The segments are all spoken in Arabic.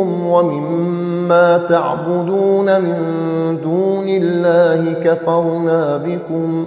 ومما تعبدون من دون الله كفرنا بكم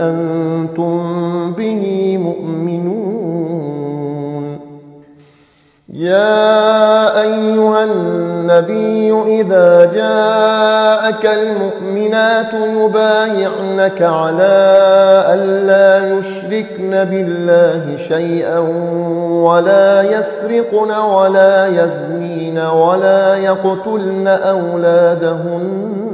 أنتم به مؤمنون. يا أيها النبي إذا جاءك المؤمنات يبايعنك على ألا يشركن بالله شيئا ولا يسرقن ولا يزنين ولا يقتلن أولادهن.